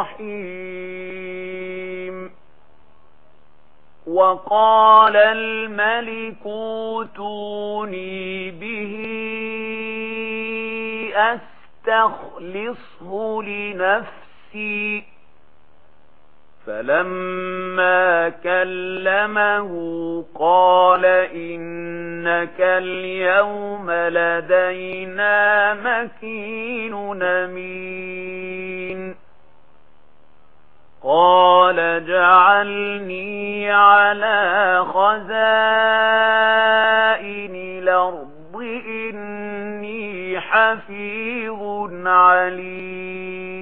الرحيم. وقال الملك اتوني به أستخلصه لنفسي. فلما كلمه قال إنك اليوم لدينا مكين نمين قال جعلني على خزائن الأرض إني حفيظ عليم.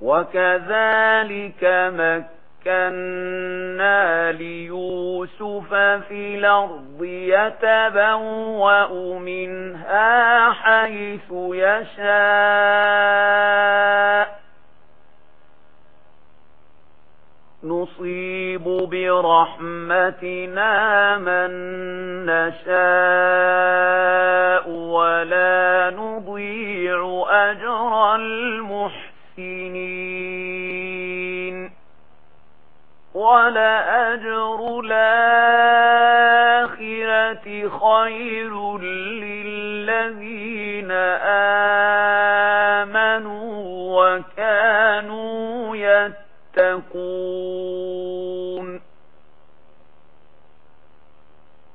وكذلك مكنا ليوسف في الأرض يتبوأ منها حيث يشاء. نصيب برحمتنا من نشاء ولا نضيع أجر المحسنين ولا أجر الآخرة خير للذين آمنوا تتقون.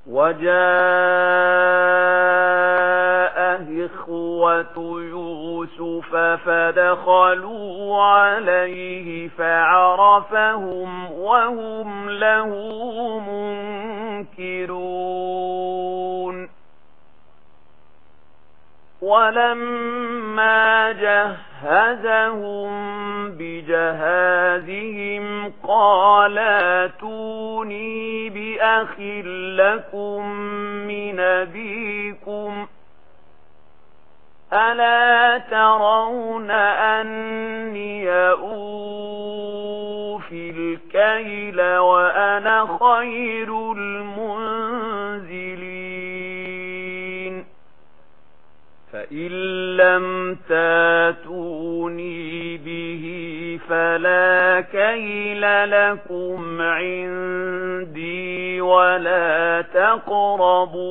وجاء إخوة يوسف فدخلوا عليه فعرفهم وهم له منكرون. ولما جهزهم بجهازهم قال أتوني بأخ لكم من أبيكم ألا ترون أني أوفي الكيل وأنا خير لم تاتوني به فلا كيل لكم عندي ولا تقربون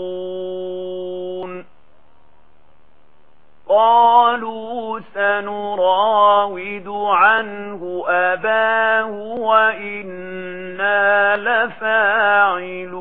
قالوا سنراود عنه أباه وإنا لفاعلون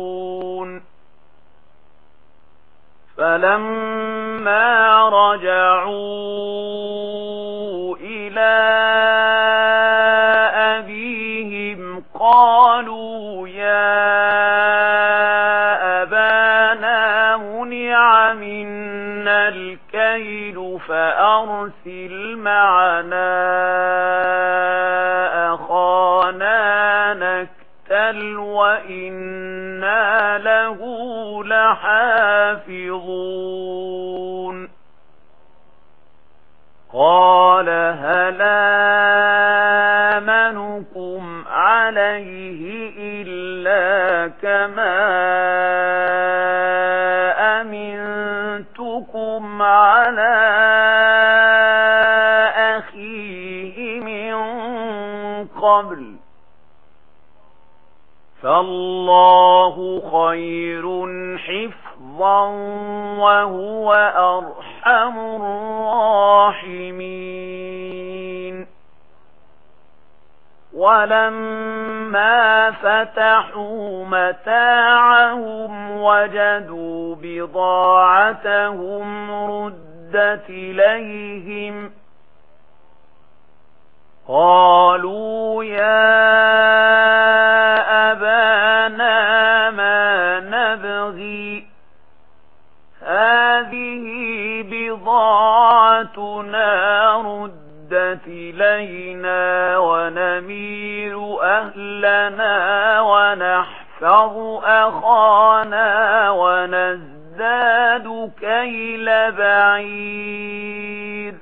فلما رجعوا إلى أبيهم قالوا يا أبانا منع منا الكيل فأرسل معنا أخانا نكتل وإنا له لَحَافِظُونَ أَصْلَحُوا مَتَاعَهُمْ وَجَدُوا بِضَاعَتَهُمْ رُدَّتْ إِلَيْهِمْ قَالُوا يَا أَبَانَا مَا نَبْغِي هَذِهِ بِضَاعَتُنَا رُدَّتْ ردت إلينا ونمير أهلنا ونحفظ أخانا ونزداد كيل بعير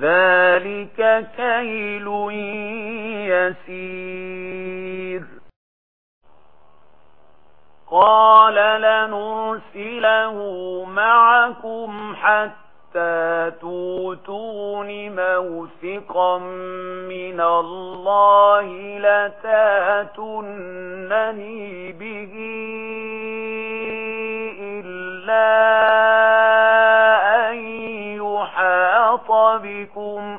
ذلك كيل يسير قال لنرسله معكم حتى حتى موثقا من الله لتاتنني به إلا أن يحاط بكم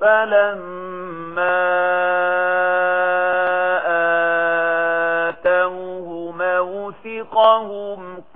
فلما آتوه موثقهم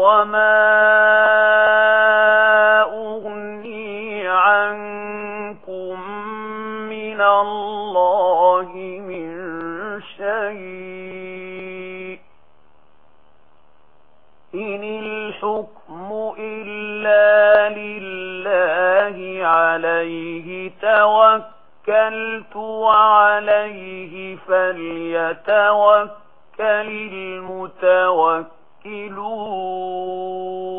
وما أغني عنكم من الله من شيء إن الحكم إلا لله عليه توكلت وعليه فليتوكل المتوكل يأكلون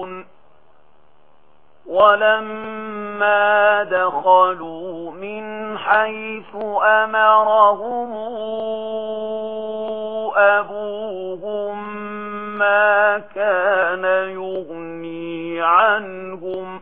ولما دخلوا من حيث أمرهم أبوهم ما كان يغني عنهم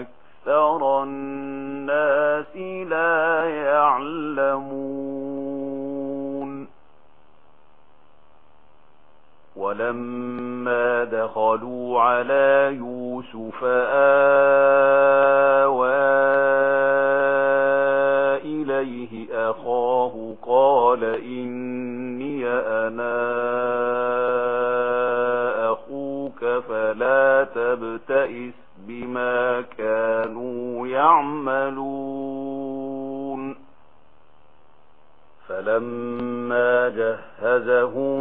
أكثر الناس لا يعلمون ولما دخلوا على يوسف آوى إليه أخاه قال إني أنا أخوك فلا تبتئس بما كانوا يعملون. فلما جهزهم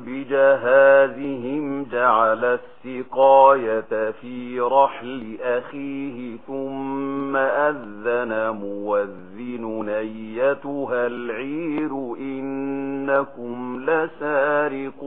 بجهازهم جعل السقاية في رحل أخيه ثم أذن موذن نيتها العير إنكم لسارقون.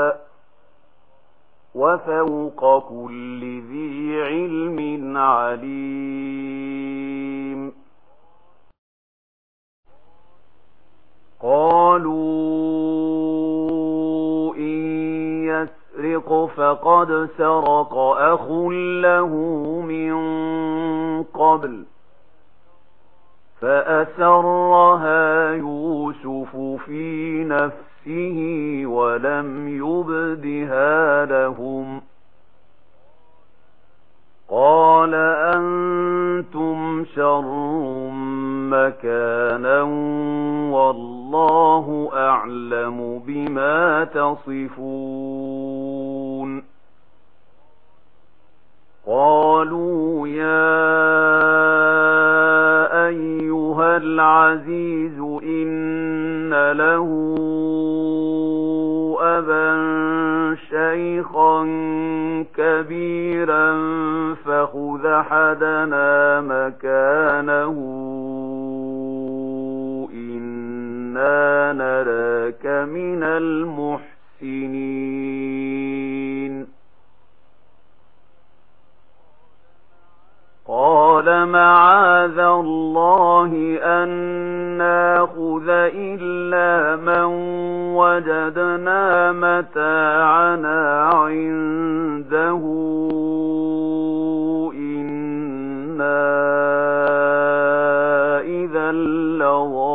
وفوق كل ذي علم عليم. قالوا إن يسرق فقد سرق أخ له من قبل فأسرها يوسف في نفسه نفسه ولم يبدها لهم. قال أنتم شر مكانا والله أعلم بما تصفون. قالوا يا أيها العزيز إن له شيخا كبيرا فخذ حدنا مكانه. إنا نراك من المحسنين. قال معاذ الله أن نأخذ إلا من وجدنا متاعنا عنده. إنا إذا لظالمون.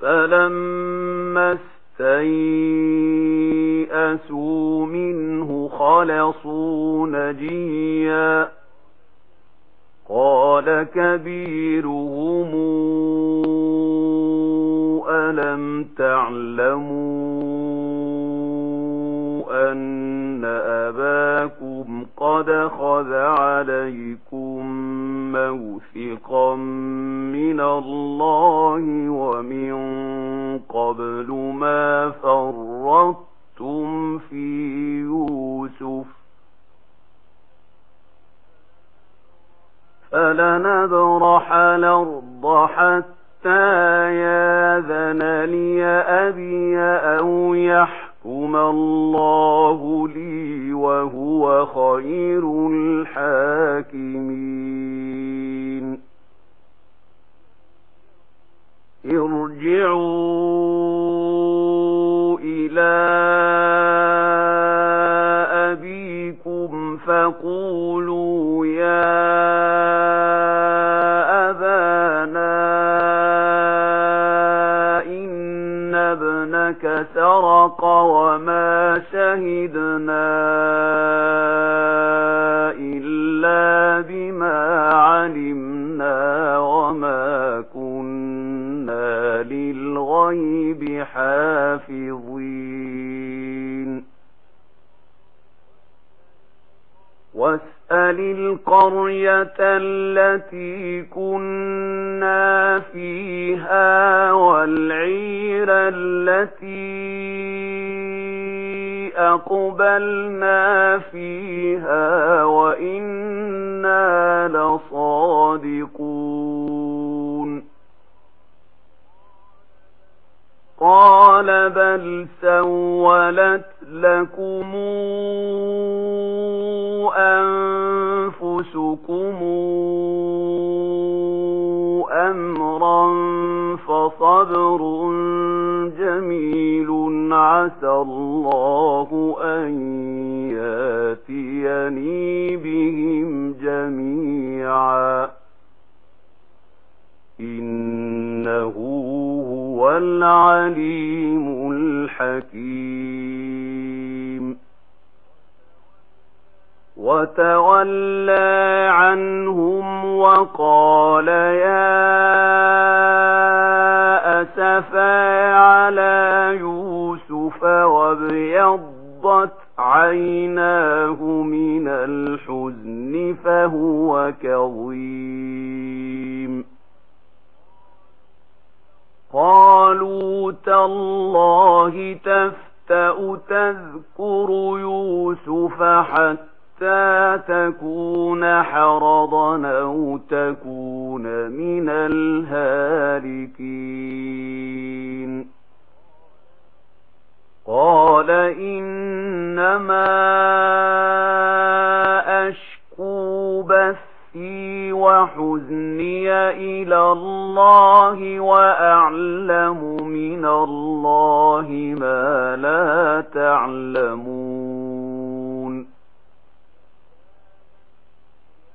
فلما استيقظ نَسُوا مِنْهُ خَلَصُوا نَجِيًّا قَالَ كَبِيرُهُمْ أَلَمْ تَعْلَمُوا أَنَّ أَبَاكُمْ قَدْ خَذَ عَلَيْكُمْ مَوْثِقًا مِنَ اللَّهِ وَمِنْ قَبْلُ مَا فَرَّطْتُمْ تم في يوسف فلنبرح الأرض حتى ياذن لي أبي أو يحكم الله لي وهو خير الحاكمين ارجعوا إلى أبيكم فقولوا يا أبانا إن ابنك سرق وما شهدنا إلا بما علمنا وما كنا للغيب حافظ مَثَلِ الْقَرْيَةِ الَّتِي كُنَّا فِيهَا وَالْعِيرَ الَّتِي أَقْبَلْنَا فِيهَا وَإِنَّا لَصَادِقُونَ قَالَ بَلْ سَوَّلَتْ لَكُمُ أنفسكم أمرا فصبر جميل عسى الله أن ياتيني بهم جميعا. إنه هو العليم الحكيم. وتولى عنهم وقال يا أسفى على يوسف وابيضت عيناه من الحزن فهو كظيم. قالوا تالله تفتأ تذكر يوسف حتى حَتَّى تَكُونَ حَرَضًا أَوْ تَكُونَ مِنَ الْهَالِكِينَ قَالَ إِنَّمَا أَشْكُو بَثِّي وَحُزْنِي إِلَى اللَّهِ وَأَعْلَمُ مِنَ اللَّهِ مَا لَا تَعْلَمُونَ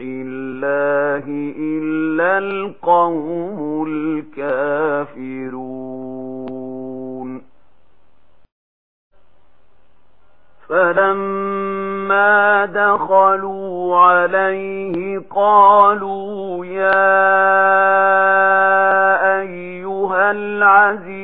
الله إلا القوم الكافرون فلما دخلوا عليه قالوا يا أيها العزيز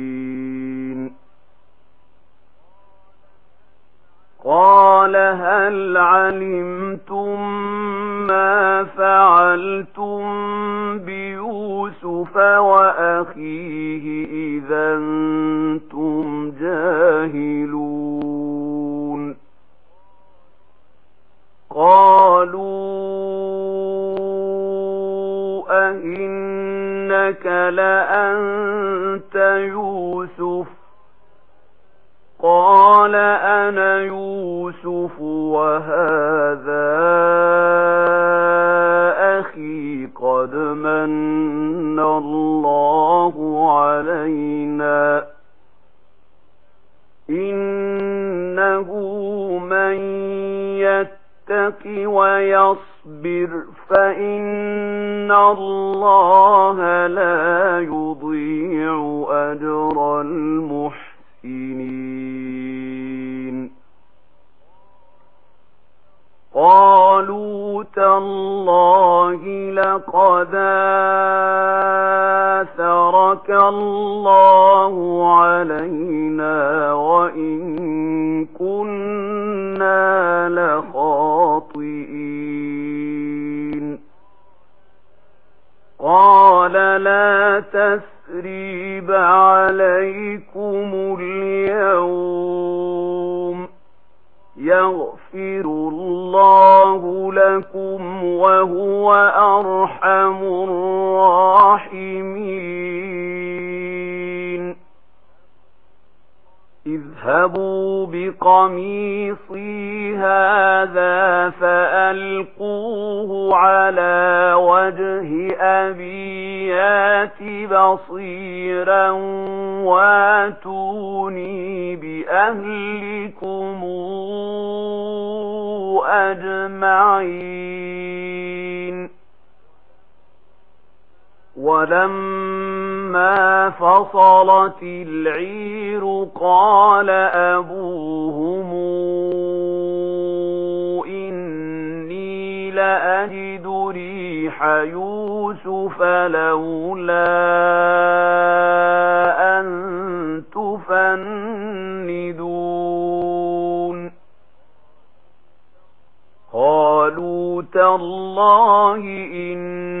قال هل علمتم ما فعلتم بيوسف وأخيه إذا أنتم جاهلون؟ قالوا أئنك لأنت يوسف قال أنا يوسف وهذا أخي قد من الله علينا إنه من يتك ويصبر فإن الله لا يضيع أجر المحسنين قالوا تالله لقد آثرك الله علينا وإن كنا لخاطئين. قال لا تسريب عليكم اليوم. يغفر الله لكم وهو أرحم الراحمين اذهبوا بقميصي هذا فألقوه على وجه أبيات بصيرا واتوني بأهلكم أجمعين. ولما فلما فصلت العير قال أبوهم إني لأجد ريح يوسف لولا أن تفندون. قالوا تالله إني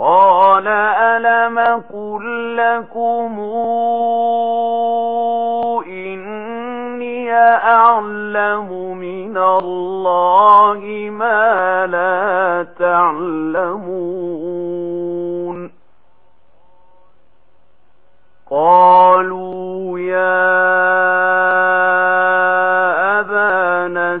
قال ألم قل لكم إني أعلم من الله ما لا تعلمون قالوا يا أبا أبانا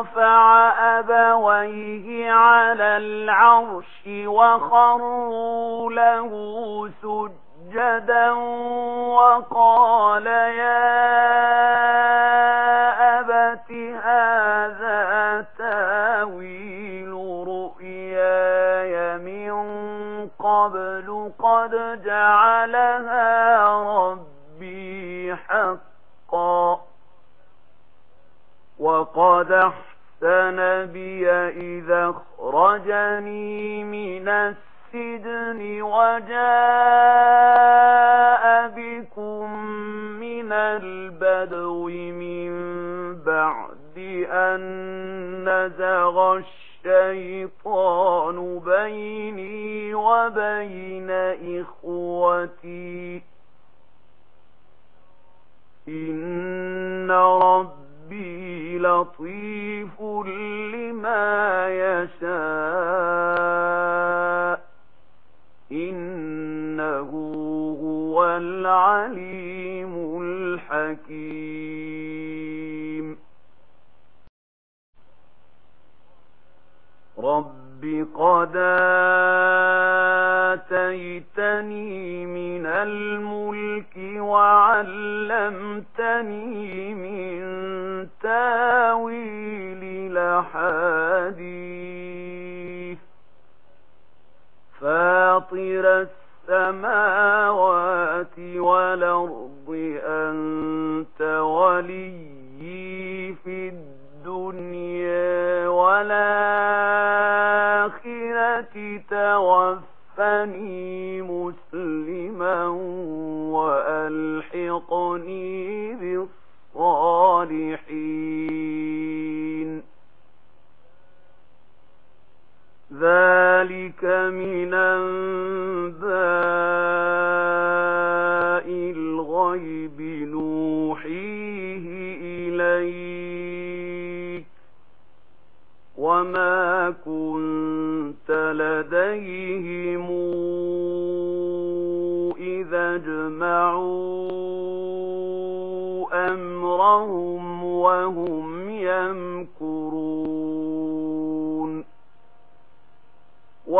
رفع أبويه على العرش وخروا له سجدا وقال يا أبت هذا تاويل رؤياي من قبل قد جعلها ربي حقا وقد احسن سَنَبِيَ إذا اخرجني من السجن وجاء بكم من البدو من بعد أن نزغ الشيطان بيني وبين إخوتي إن رب ربي لطيف لما يشاء إنه هو العليم الحكيم رب بقد قد آتيتني من الملك وعلمتني من تاويل لحديث فاطر السماوات والأرض أنت وليه توفني مسلما وألحقني بالصالحين ذلك من أنباء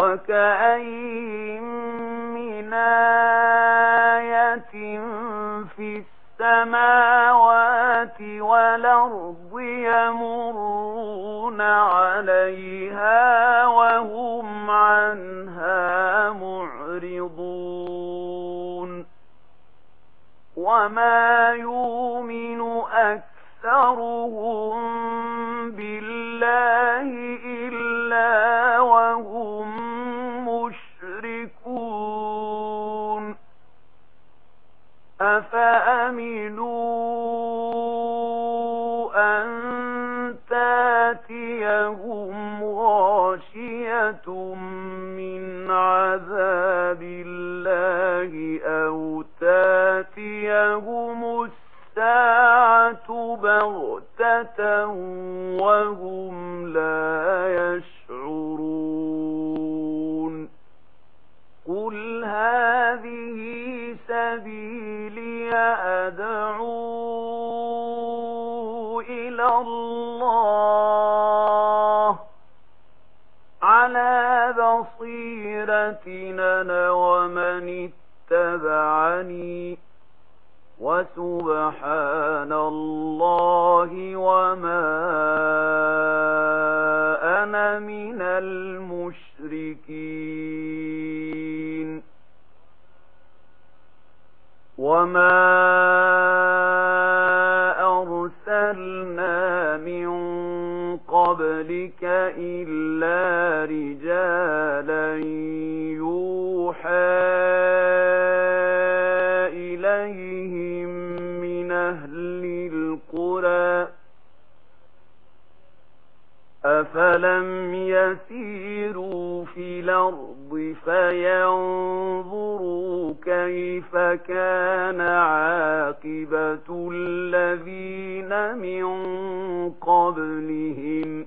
وكأين من آية في السماوات والأرض يمرون عليها وهم عنها معرضون وما يؤمن أكثرهم بالله إلا أمنوا أن تاتيهم غاشية من عذاب الله أو تاتيهم الساعة بغتة وهم لا يشعرون قل هذه سبيل أدعو إلى الله على بصيرتنا ومن اتبعني وسبحان الله وما أن يوحى إليهم من أهل القرى أفلم يسيروا في الأرض فينظروا كيف كان عاقبة الذين من قبلهم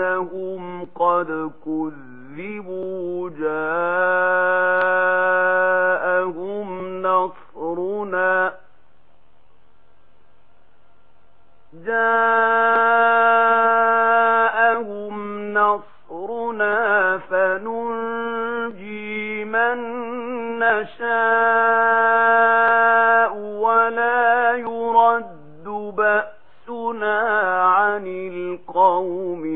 أنهم قد كذبوا جاءهم نصرنا جاءهم نصرنا فننجي من نشاء ولا يرد بأسنا عن القوم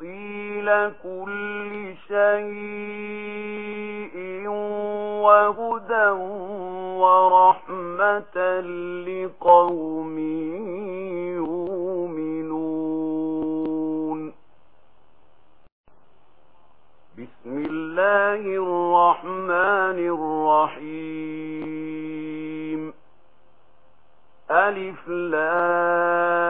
تفصيل كل شيء وهدى ورحمة لقوم يؤمنون. بسم الله الرحمن الرحيم. ألف لام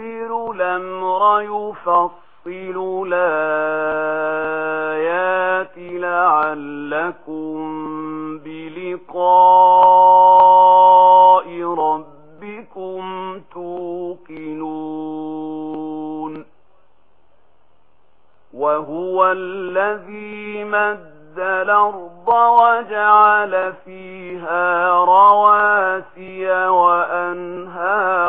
يدبر الأمر يفصل الآيات لعلكم بلقاء ربكم توقنون وهو الذي مد الأرض وجعل فيها رواسي وأنهارا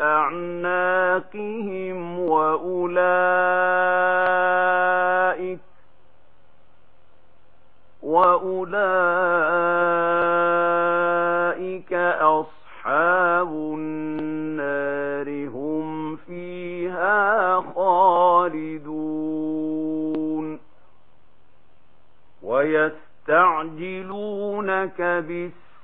أعناقهم وأولئك وأولئك أصحاب النار هم فيها خالدون ويستعجلونك بالسلام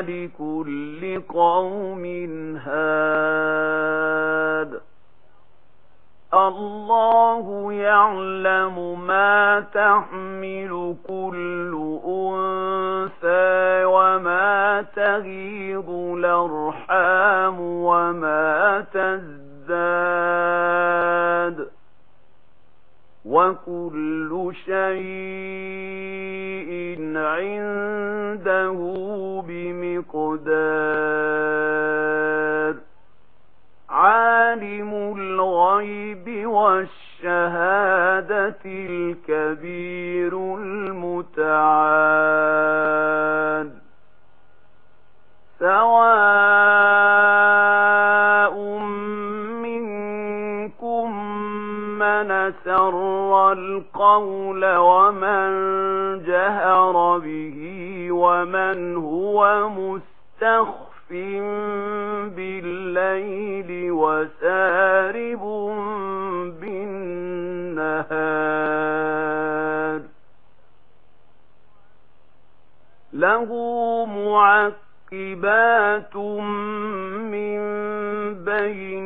لكل قوم هاد الله يعلم ما تحمل كل أنثى وما تغيظ الأرحام وما تزداد وَكُلُّ شَيْءٍ عِندَهُ بِمِقْدَارٍ عَالِمُ الْغَيْبِ وَالشَّهَادَةِ الْكَبِيرُ الْمُتَعَالِ سَوَاءٌ أسر القول ومن جهر به ومن هو مستخف بالليل وسارب بالنهار له معقبات من بين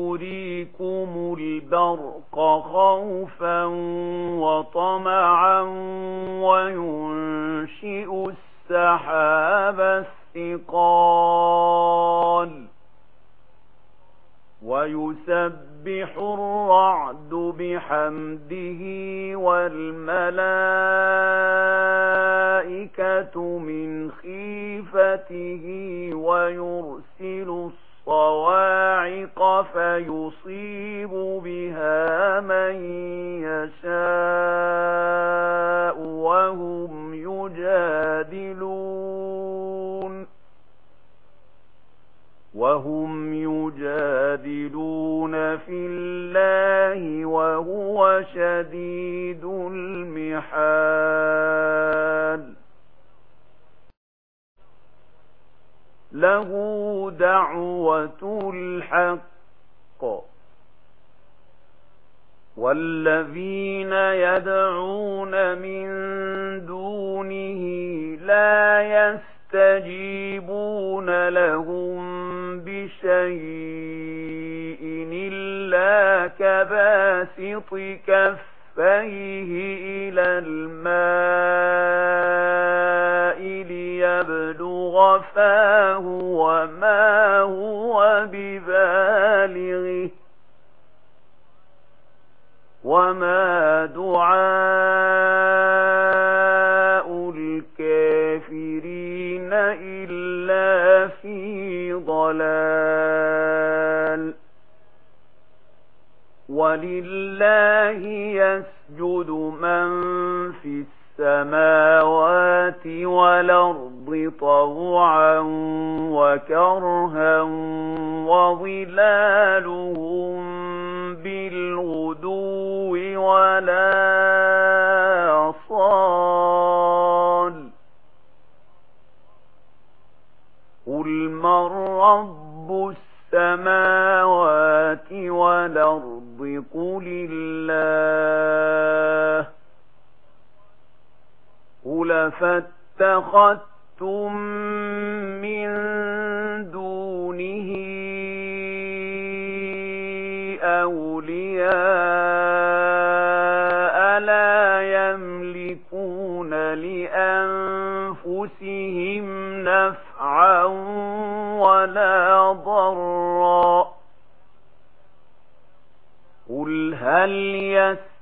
البرق خوفا وطمعا وينشئ السحاب استقال ويسبح الرعد بحمده والملائكة من خيفته ويرسل الصلاة صواعق فيصيب بها من يشاء وهم يجادلون وهم يجادلون في الله وهو شديد المحال له دعوة الحق. والذين يدعون من دونه لا يستجيبون لهم بشيء إلا كباسط كفيه إلى المال ليبلغ فاه وما هو ببالغه وما دعاء الكافرين إلا في ضلال ولله يسجد من في السلام السماوات والأرض طوعا وكرها وظلالهم بالغدو ولا صال قل من رب السماوات والأرض قل الله قل فاتخذتم من دونه أولياء لا يملكون لأنفسهم نفعا ولا ضرا قل هل يسرون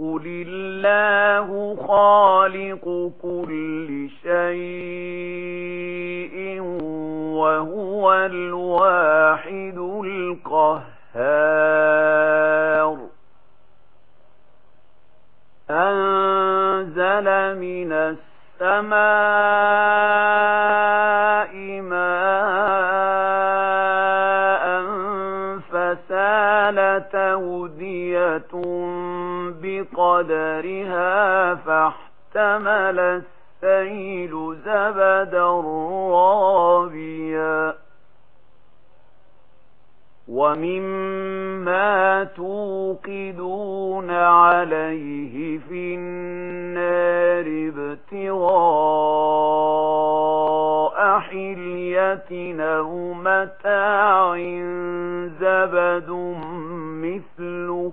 قل الله خالق كل شيء وهو الواحد القهار أنزل من السماء بقدرها فاحتمل السيل زبدا رابيا. ومما توقدون عليه في النار ابتغاء حلية أو متاع زبد مثله.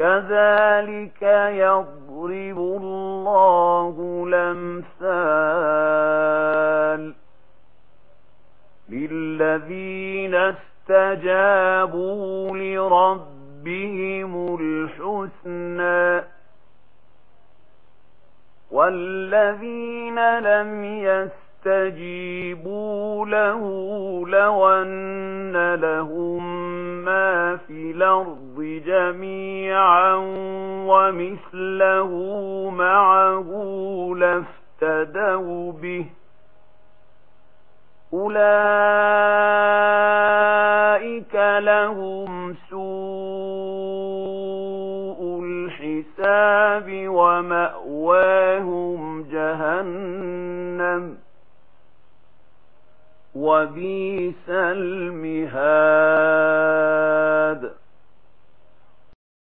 كذلك يضرب الله الأمثال للذين استجابوا لربهم الحسنى والذين لم يستجابوا فاستجيبوا له لو أن لهم ما في الأرض جميعا ومثله معه لافتدوا به أولئك لهم سوء الحساب ومأواهم جهنم وبيس المهاد